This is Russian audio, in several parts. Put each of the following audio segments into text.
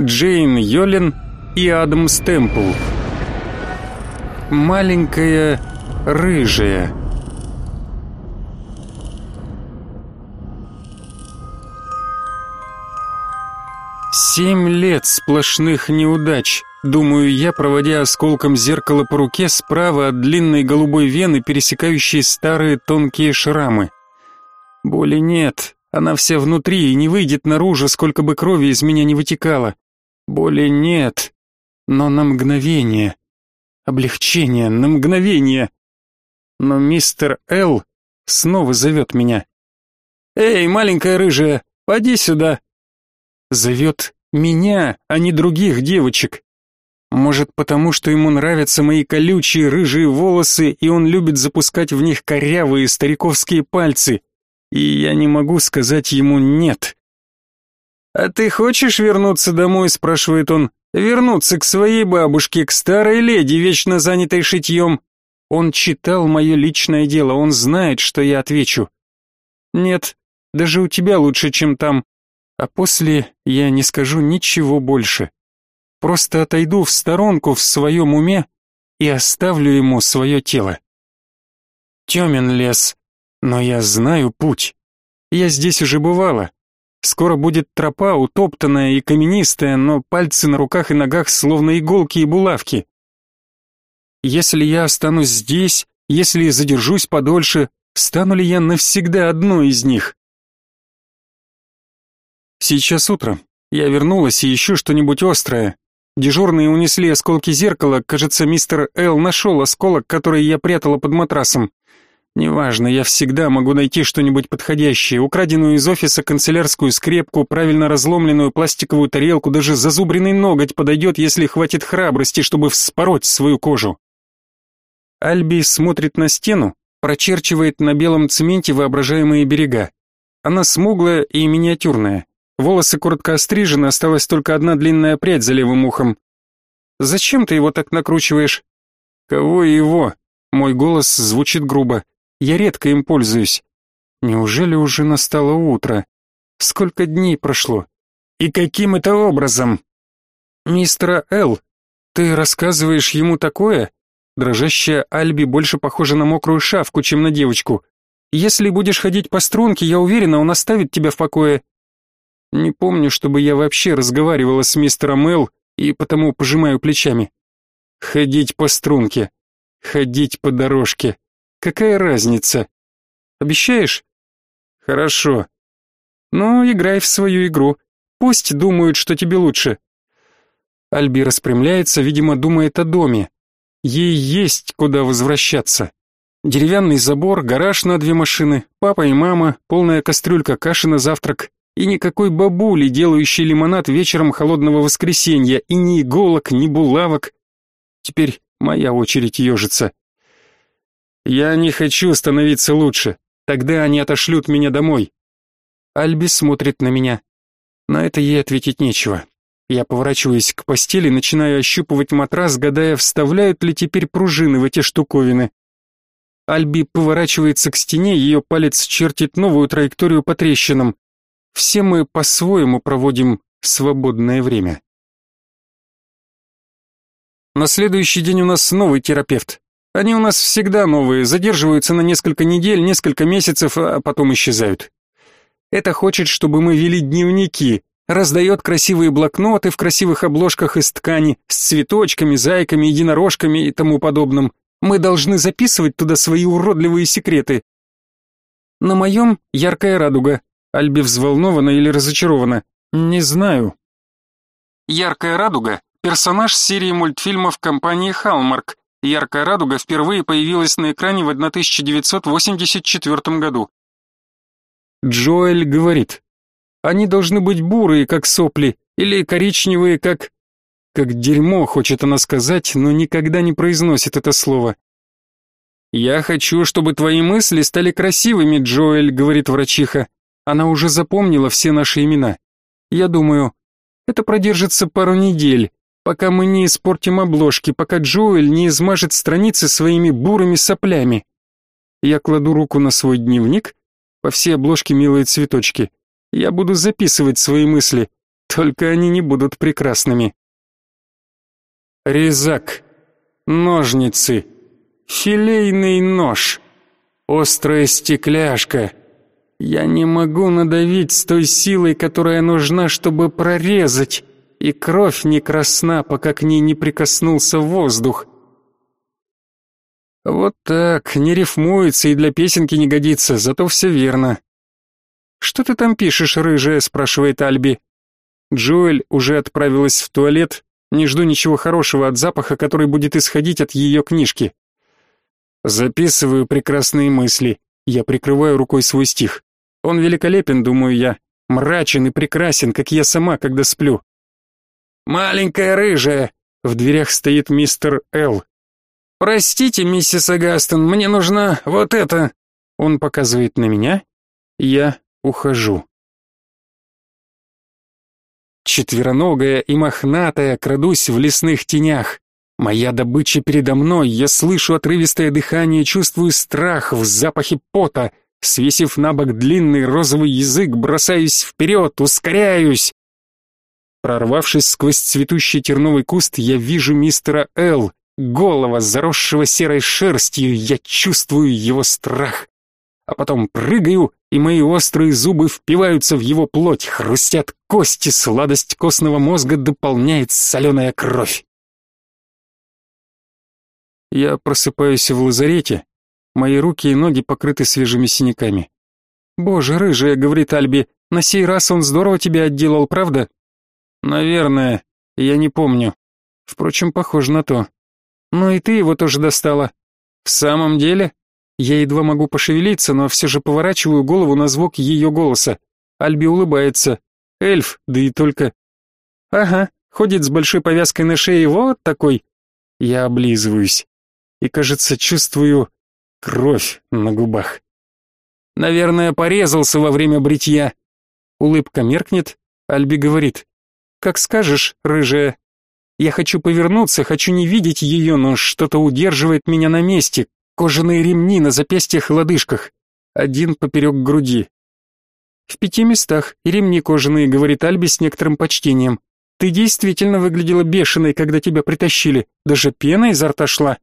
Джейн Йолин и Адам Стэмпл. Маленькая рыжая. Семь лет сплошных неудач, думаю я, проводя осколком зеркала по руке справа от длинной голубой вены, пересекающей старые тонкие шрамы. Боли нет, она вся внутри и не выйдет наружу, сколько бы крови из меня не вытекало. Боли нет, но на мгновение. Облегчение, на мгновение. Но мистер Л снова зовет меня. «Эй, маленькая рыжая, поди сюда!» Зовет меня, а не других девочек. Может, потому что ему нравятся мои колючие рыжие волосы, и он любит запускать в них корявые стариковские пальцы, и я не могу сказать ему «нет». «А ты хочешь вернуться домой?» — спрашивает он. «Вернуться к своей бабушке, к старой леди, вечно занятой шитьем». Он читал мое личное дело, он знает, что я отвечу. «Нет, даже у тебя лучше, чем там. А после я не скажу ничего больше. Просто отойду в сторонку в своем уме и оставлю ему свое тело. Темен лес, но я знаю путь. Я здесь уже бывала. Скоро будет тропа, утоптанная и каменистая, но пальцы на руках и ногах словно иголки и булавки. Если я останусь здесь, если задержусь подольше, стану ли я навсегда одной из них? Сейчас утро. Я вернулась и ищу что-нибудь острое. Дежурные унесли осколки зеркала, кажется, мистер Эл нашел осколок, который я прятала под матрасом. Неважно, я всегда могу найти что-нибудь подходящее, украденную из офиса канцелярскую скрепку, правильно разломленную пластиковую тарелку, даже зазубренный ноготь подойдет, если хватит храбрости, чтобы вспороть свою кожу. Альби смотрит на стену, прочерчивает на белом цементе воображаемые берега. Она смуглая и миниатюрная. Волосы коротко острижены, осталась только одна длинная прядь за левым ухом. «Зачем ты его так накручиваешь?» «Кого его?» Мой голос звучит грубо. Я редко им пользуюсь. Неужели уже настало утро? Сколько дней прошло? И каким это образом? Мистер Л, ты рассказываешь ему такое? Дрожащая Альби больше похожа на мокрую шавку, чем на девочку. Если будешь ходить по струнке, я уверена, он оставит тебя в покое. Не помню, чтобы я вообще разговаривала с мистером Эл, и потому пожимаю плечами. Ходить по струнке, ходить по дорожке. Какая разница? Обещаешь? Хорошо. Ну, играй в свою игру. Пусть думают, что тебе лучше. Альби распрямляется, видимо, думает о доме. Ей есть куда возвращаться. Деревянный забор, гараж на две машины, папа и мама, полная кастрюлька каши на завтрак, и никакой бабули, делающей лимонад вечером холодного воскресенья, и ни иголок, ни булавок. Теперь моя очередь ежиться. Я не хочу становиться лучше. Тогда они отошлют меня домой. Альби смотрит на меня. На это ей ответить нечего. Я поворачиваюсь к постели, начинаю ощупывать матрас, гадая, вставляют ли теперь пружины в эти штуковины. Альби поворачивается к стене, ее палец чертит новую траекторию по трещинам. Все мы по-своему проводим свободное время. На следующий день у нас новый терапевт. Они у нас всегда новые, задерживаются на несколько недель, несколько месяцев, а потом исчезают. Это хочет, чтобы мы вели дневники, раздает красивые блокноты в красивых обложках из ткани, с цветочками, зайками, единорожками и тому подобным. Мы должны записывать туда свои уродливые секреты. На моем яркая радуга, Альби взволнована или разочарована? Не знаю. Яркая радуга — персонаж серии мультфильмов компании Hallmark. Яркая радуга впервые появилась на экране в 1984 году. Джоэль говорит, они должны быть бурые, как сопли, или коричневые, как... Как дерьмо, хочет она сказать, но никогда не произносит это слово. «Я хочу, чтобы твои мысли стали красивыми, Джоэль», — говорит врачиха. Она уже запомнила все наши имена. Я думаю, это продержится пару недель, пока мы не испортим обложки, пока Джоэль не измажет страницы своими бурыми соплями. Я кладу руку на свой дневник, по всей обложке милые цветочки. Я буду записывать свои мысли. Только они не будут прекрасными. Резак, ножницы, филейный нож, острая стекляшка. Я не могу надавить с той силой, которая нужна, чтобы прорезать, и кровь не красна, пока к ней не прикоснулся воздух. Вот так, не рифмуется и для песенки не годится, зато все верно. «Что ты там пишешь, рыжая?» — спрашивает Альби. Джоэль уже отправилась в туалет, не жду ничего хорошего от запаха, который будет исходить от ее книжки. Записываю прекрасные мысли. Я прикрываю рукой свой стих. Он великолепен, думаю я, мрачен и прекрасен, как я сама, когда сплю. Маленькая рыжая. В дверях стоит мистер Л. Простите, миссис Агастон, мне нужна вот это. Он показывает на меня. Я ухожу. Четвероногая и мохнатая крадусь в лесных тенях. Моя добыча передо мной, я слышу отрывистое дыхание, чувствую страх в запахе пота. Свесив на бок длинный розовый язык, бросаюсь вперед, ускоряюсь. Прорвавшись сквозь цветущий терновый куст, я вижу мистера Л, голова, заросшего серой шерстью, я чувствую его страх а потом прыгаю, и мои острые зубы впиваются в его плоть, хрустят кости, сладость костного мозга дополняет соленая кровь. Я просыпаюсь в лазарете, мои руки и ноги покрыты свежими синяками. «Боже, рыжая», — говорит Альби, — «на сей раз он здорово тебя отделал, правда?» «Наверное, я не помню. Впрочем, похоже на то. Ну и ты его тоже достала». «В самом деле?» Я едва могу пошевелиться, но все же поворачиваю голову на звук ее голоса. Альби улыбается. Эльф, да и только. Ага, ходит с большой повязкой на шее, вот такой. Я облизываюсь. И, кажется, чувствую кровь на губах. Наверное, порезался во время бритья. Улыбка меркнет, Альби говорит. Как скажешь, рыжая. Я хочу повернуться, хочу не видеть ее, но что-то удерживает меня на месте, Кожаные ремни на запястьях и лодыжках, один поперек груди. В пяти местах и ремни кожаные, говорит Альби с некоторым почтением. Ты действительно выглядела бешеной, когда тебя притащили, даже пена изо рта шла.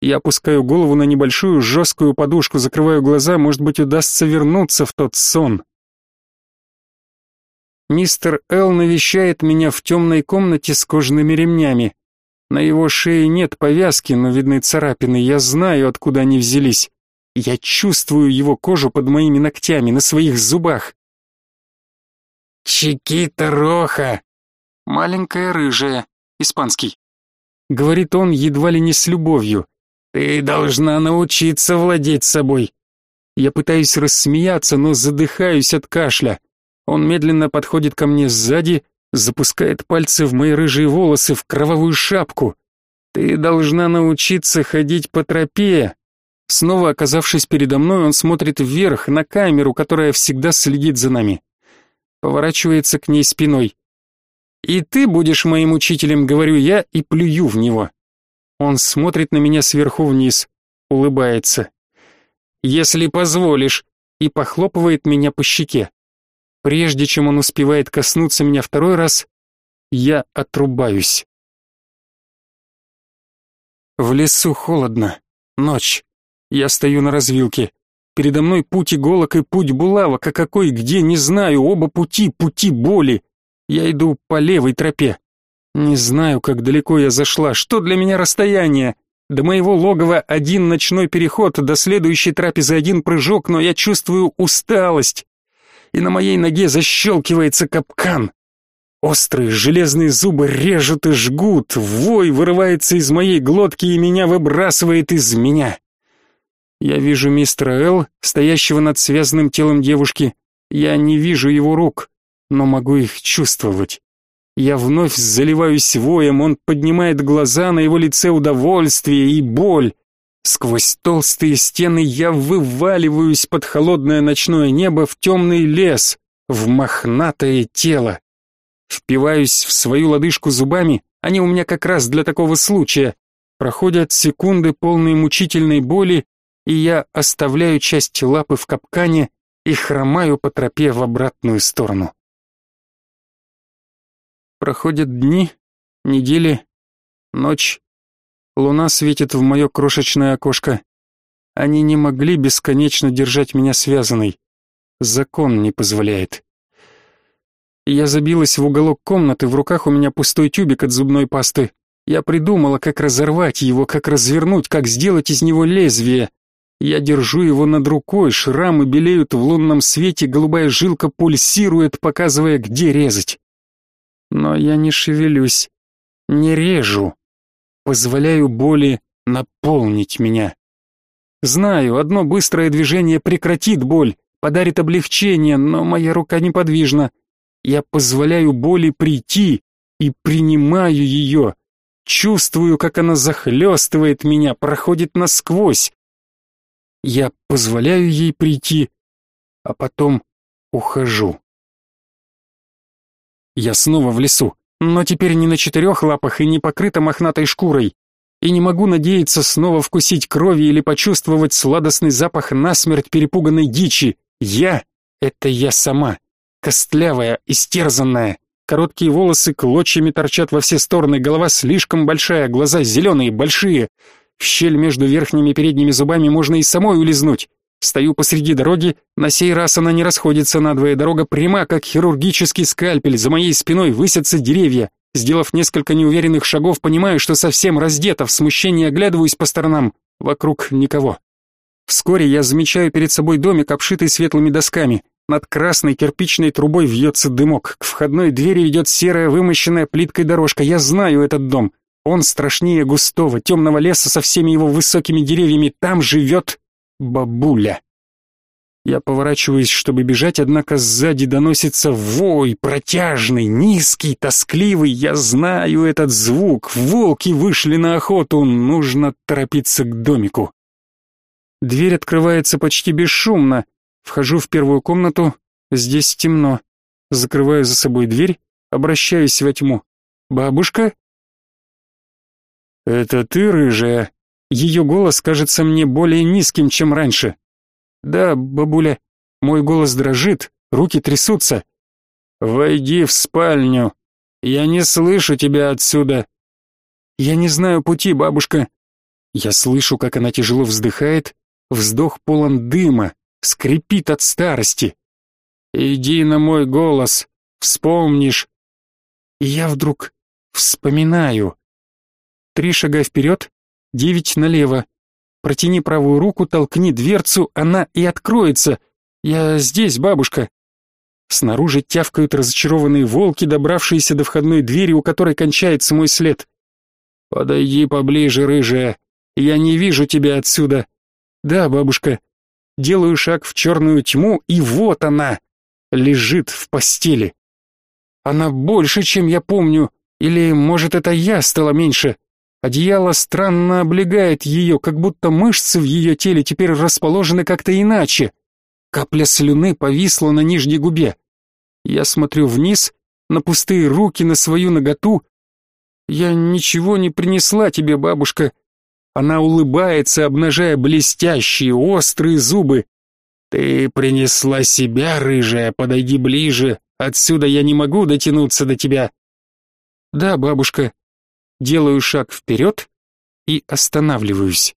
Я опускаю голову на небольшую жесткую подушку, закрываю глаза, может быть, удастся вернуться в тот сон. Мистер Эл навещает меня в темной комнате с кожаными ремнями. На его шее нет повязки, но видны царапины. Я знаю, откуда они взялись. Я чувствую его кожу под моими ногтями, на своих зубах. «Чикита Роха!» «Маленькая рыжая», испанский. Говорит он едва ли не с любовью. «Ты должна научиться владеть собой». Я пытаюсь рассмеяться, но задыхаюсь от кашля. Он медленно подходит ко мне сзади, запускает пальцы в мои рыжие волосы, в кровавую шапку. Ты должна научиться ходить по тропе. Снова оказавшись передо мной, он смотрит вверх на камеру, которая всегда следит за нами. Поворачивается к ней спиной. И ты будешь моим учителем, говорю я и плюю в него. Он смотрит на меня сверху вниз, улыбается. Если позволишь, и похлопывает меня по щеке. Прежде чем он успевает коснуться меня второй раз, я отрубаюсь. В лесу холодно. Ночь. Я стою на развилке. Передо мной путь иголок и путь булавок, а какой где, не знаю, оба пути, пути боли. Я иду по левой тропе. Не знаю, как далеко я зашла, что для меня расстояние. До моего логова один ночной переход, до следующей трапезы один прыжок, но я чувствую усталость и на моей ноге защелкивается капкан. Острые железные зубы режут и жгут, вой вырывается из моей глотки и меня выбрасывает из меня. Я вижу мистера Л, стоящего над связанным телом девушки. Я не вижу его рук, но могу их чувствовать. Я вновь заливаюсь воем, он поднимает глаза, на его лице удовольствие и боль. Сквозь толстые стены я вываливаюсь под холодное ночное небо в темный лес, в мохнатое тело. Впиваюсь в свою лодыжку зубами, они у меня как раз для такого случая. Проходят секунды полные мучительной боли, и я оставляю часть лапы в капкане и хромаю по тропе в обратную сторону. Проходят дни, недели, ночь. Луна светит в мое крошечное окошко. Они не могли бесконечно держать меня связанной. Закон не позволяет. Я забилась в уголок комнаты, в руках у меня пустой тюбик от зубной пасты. Я придумала, как разорвать его, как развернуть, как сделать из него лезвие. Я держу его над рукой, шрамы белеют в лунном свете, голубая жилка пульсирует, показывая, где резать. Но я не шевелюсь, не режу, позволяю боли наполнить меня. Знаю, одно быстрое движение прекратит боль, подарит облегчение, но моя рука неподвижна. Я позволяю боли прийти и принимаю ее, Чувствую, как она захлестывает меня, проходит насквозь. Я позволяю ей прийти, а потом ухожу. Я снова в лесу, но теперь не на четырех лапах и не покрыта мохнатой шкурой. И не могу надеяться снова вкусить крови или почувствовать сладостный запах насмерть перепуганной дичи. Я — это я сама, костлявая, истерзанная, Короткие волосы клочьями торчат во все стороны, голова слишком большая, глаза зеленые, большие. В щель между верхними и передними зубами можно и самой улизнуть. Стою посреди дороги, на сей раз она не расходится надвое, дорога пряма, как хирургический скальпель, за моей спиной высятся деревья. Сделав несколько неуверенных шагов, понимаю, что совсем раздета, в смущении оглядываюсь по сторонам. Вокруг никого. Вскоре я замечаю перед собой домик, обшитый светлыми досками. Над красной кирпичной трубой вьется дымок. К входной двери ведет серая вымощенная плиткой дорожка. Я знаю этот дом. Он страшнее густого, темного леса со всеми его высокими деревьями. Там живет бабуля. Я поворачиваюсь, чтобы бежать, однако сзади доносится вой, протяжный, низкий, тоскливый. Я знаю этот звук. Волки вышли на охоту. Нужно торопиться к домику. Дверь открывается почти бесшумно. Вхожу в первую комнату, здесь темно. Закрываю за собой дверь, обращаюсь во тьму. «Бабушка?» «Это ты, рыжая?» Ее голос кажется мне более низким, чем раньше. «Да, бабуля». Мой голос дрожит, руки трясутся. «Войди в спальню. Я не слышу тебя отсюда». «Я не знаю пути, бабушка». Я слышу, как она тяжело вздыхает, вздох полон дыма, скрипит от старости. Иди на мой голос, вспомнишь. И я вдруг вспоминаю. Три шага вперед, девять налево. Протяни правую руку, толкни дверцу, она и откроется. Я здесь, бабушка. Снаружи тявкают разочарованные волки, добравшиеся до входной двери, у которой кончается мой след. Подойди поближе, рыжая. Я не вижу тебя отсюда. Да, бабушка, делаю шаг в черную тьму, и вот она, лежит в постели. Она больше, чем я помню, или, может, это я стала меньше. Одеяло странно облегает ее, как будто мышцы в ее теле теперь расположены как-то иначе. Капля слюны повисла на нижней губе. Я смотрю вниз, на пустые руки, на свою наготу. Я ничего не принесла тебе, бабушка, она улыбается, обнажая блестящие, острые зубы. «Ты принесла себя, рыжая, подойди ближе. Отсюда я не могу дотянуться до тебя». «Да, бабушка». Делаю шаг вперед и останавливаюсь.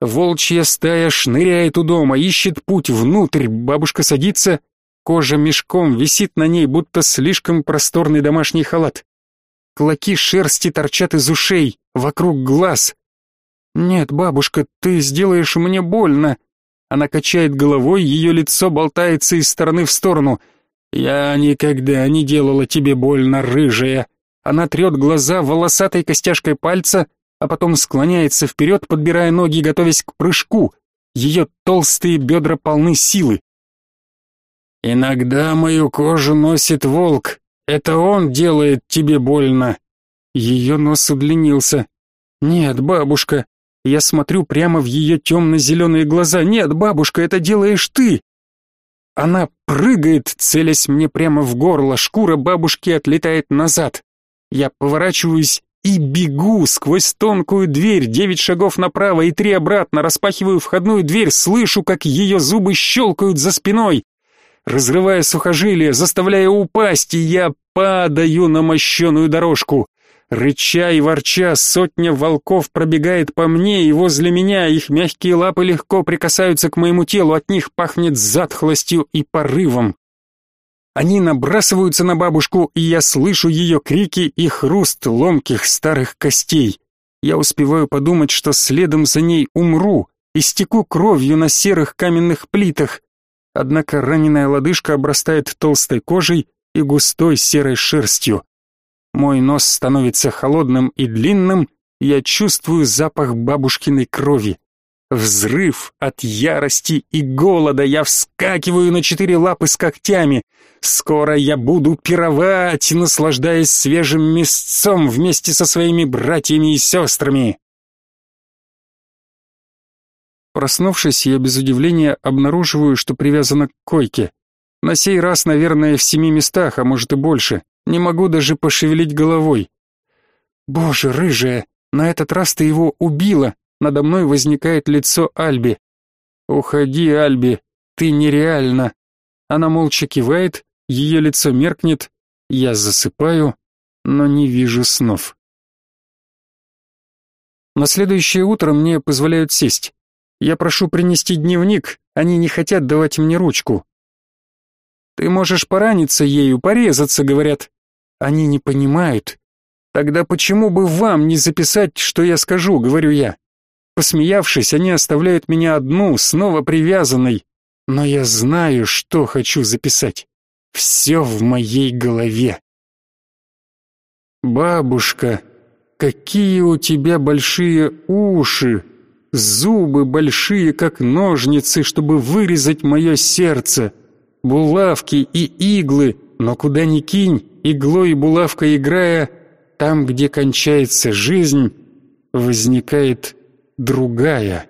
Волчья стая шныряет у дома, ищет путь внутрь. Бабушка садится, кожа мешком висит на ней, будто слишком просторный домашний халат. Клоки шерсти торчат из ушей, вокруг глаз. «Нет, бабушка, ты сделаешь мне больно». Она качает головой, ее лицо болтается из стороны в сторону. «Я никогда не делала тебе больно, рыжая». Она трет глаза волосатой костяшкой пальца, а потом склоняется вперед, подбирая ноги, готовясь к прыжку. Ее толстые бедра полны силы. «Иногда мою кожу носит волк. Это он делает тебе больно». Ее нос удлинился. «Нет, бабушка, я смотрю прямо в ее темно-зеленые глаза. «Нет, бабушка, это делаешь ты!» Она прыгает, целясь мне прямо в горло, шкура бабушки отлетает назад. Я поворачиваюсь и бегу сквозь тонкую дверь, девять шагов направо и три обратно, распахиваю входную дверь, слышу, как ее зубы щелкают за спиной. разрывая сухожилия, заставляя упасть, и я падаю на мощеную дорожку. Рыча и ворча, сотня волков пробегает по мне и возле меня, их мягкие лапы легко прикасаются к моему телу, от них пахнет затхлостью и порывом. Они набрасываются на бабушку, и я слышу ее крики и хруст ломких старых костей. Я успеваю подумать, что следом за ней умру, истеку кровью на серых каменных плитах. Однако раненая лодыжка обрастает толстой кожей и густой серой шерстью. Мой нос становится холодным и длинным, я чувствую запах бабушкиной крови. Взрыв от ярости и голода, я вскакиваю на четыре лапы с когтями. Скоро я буду пировать, наслаждаясь свежим мясцом вместе со своими братьями и сестрами. Проснувшись, я без удивления обнаруживаю, что привязана к койке. На сей раз, наверное, в семи местах, а может и больше. Не могу даже пошевелить головой. Боже, рыжая, на этот раз ты его убила. Надо мной возникает лицо Альби. Уходи, Альби, ты нереальна. Она молча кивает, ее лицо меркнет, я засыпаю, но не вижу снов. На следующее утро мне позволяют сесть. Я прошу принести дневник, они не хотят давать мне ручку. Ты можешь пораниться ею, порезаться, говорят. Они не понимают. Тогда почему бы вам не записать, что я скажу, говорю я. Посмеявшись, они оставляют меня одну, снова привязанной. Но я знаю, что хочу записать. Все в моей голове. Бабушка, какие у тебя большие уши! Зубы большие, как ножницы, чтобы вырезать мое сердце. Булавки и иглы, но куда ни кинь, иглой и булавкой играя, там, где кончается жизнь, возникает другая.